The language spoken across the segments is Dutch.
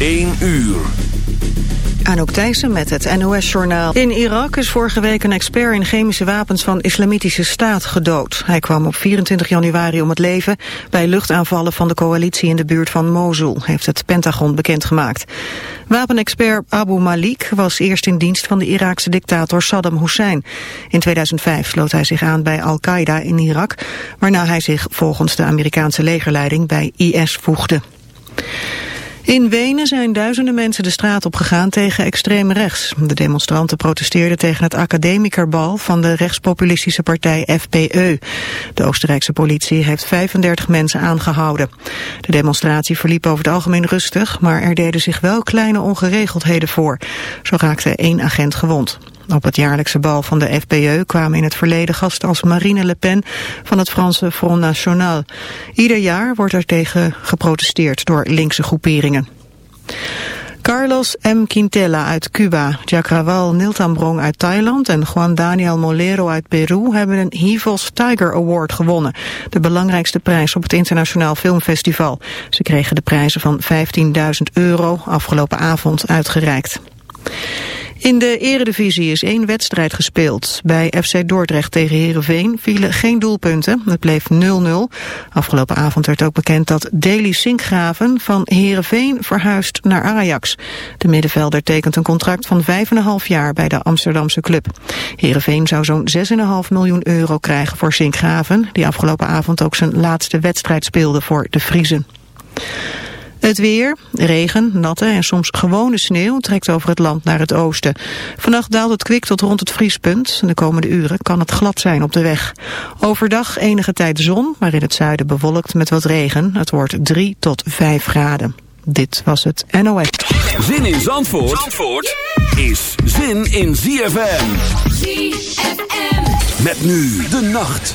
1 uur. Anouk Thijssen met het NOS-journaal. In Irak is vorige week een expert in chemische wapens van Islamitische Staat gedood. Hij kwam op 24 januari om het leven bij luchtaanvallen van de coalitie in de buurt van Mosul, heeft het Pentagon bekendgemaakt. Wapenexpert Abu Malik was eerst in dienst van de Iraakse dictator Saddam Hussein. In 2005 sloot hij zich aan bij Al-Qaeda in Irak, waarna hij zich volgens de Amerikaanse legerleiding bij IS voegde. In Wenen zijn duizenden mensen de straat op gegaan tegen extreem rechts. De demonstranten protesteerden tegen het academikerbal van de rechtspopulistische partij FPE. De Oostenrijkse politie heeft 35 mensen aangehouden. De demonstratie verliep over het algemeen rustig, maar er deden zich wel kleine ongeregeldheden voor. Zo raakte één agent gewond. Op het jaarlijkse bal van de FPE kwamen in het verleden gasten als Marine Le Pen van het Franse Front National. Ieder jaar wordt er tegen geprotesteerd door linkse groeperingen. Carlos M. Quintela uit Cuba, Jacrawal Niltambrong uit Thailand en Juan Daniel Molero uit Peru hebben een Hivos Tiger Award gewonnen. De belangrijkste prijs op het Internationaal Filmfestival. Ze kregen de prijzen van 15.000 euro afgelopen avond uitgereikt. In de eredivisie is één wedstrijd gespeeld. Bij FC Dordrecht tegen Herenveen vielen geen doelpunten. Het bleef 0-0. Afgelopen avond werd ook bekend dat Deli Sinkgraven van Herenveen verhuist naar Ajax. De middenvelder tekent een contract van 5,5 jaar bij de Amsterdamse club. Herenveen zou zo'n 6,5 miljoen euro krijgen voor Sinkgraven, die afgelopen avond ook zijn laatste wedstrijd speelde voor de Vriezen. Het weer, regen, natte en soms gewone sneeuw trekt over het land naar het oosten. Vannacht daalt het kwik tot rond het vriespunt. De komende uren kan het glad zijn op de weg. Overdag enige tijd zon, maar in het zuiden bewolkt met wat regen. Het wordt 3 tot 5 graden. Dit was het NOS. Zin in Zandvoort, Zandvoort is zin in ZFM. ZFM. Met nu de nacht.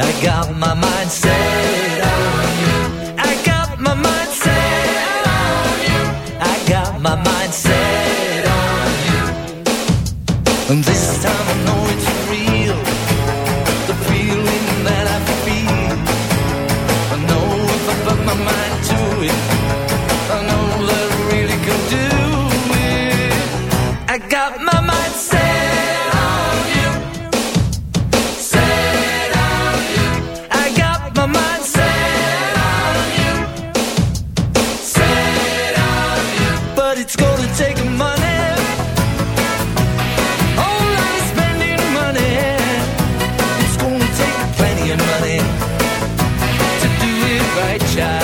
来干！to do it right, child.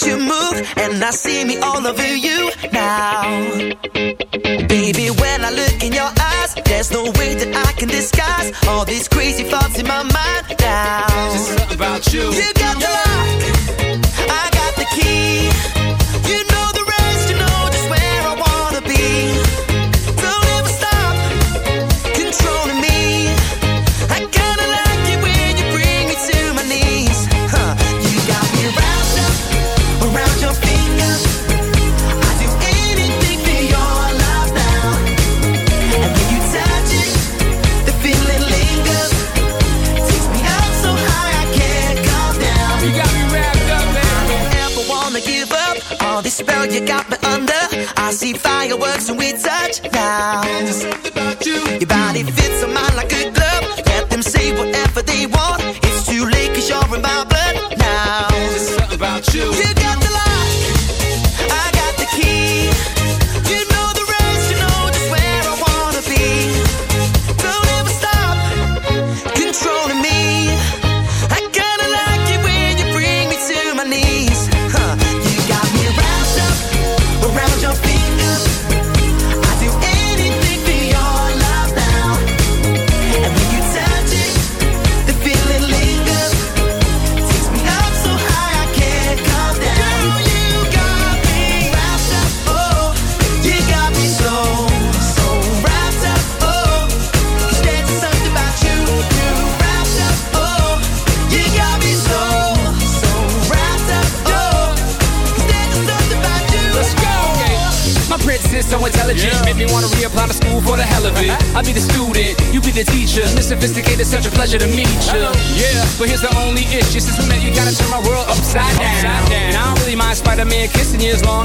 that you move, and I see me all over you now. Baby, when I look in your eyes, there's no way that I can disguise all these crazy thoughts in my mind now. There's something about you. You got the fireworks when we touch now. Your body fits on mine like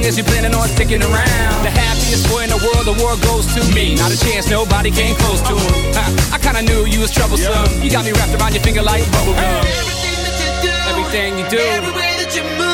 as you're planning on sticking around. The happiest boy in the world, the world goes to me. Not a chance, nobody came close to him. I kinda knew you was troublesome. You got me wrapped around your finger like bubblegum. Everything that you do, everything you do, every way that you move.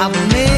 I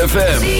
ZFM.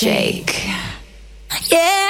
shake. Yeah.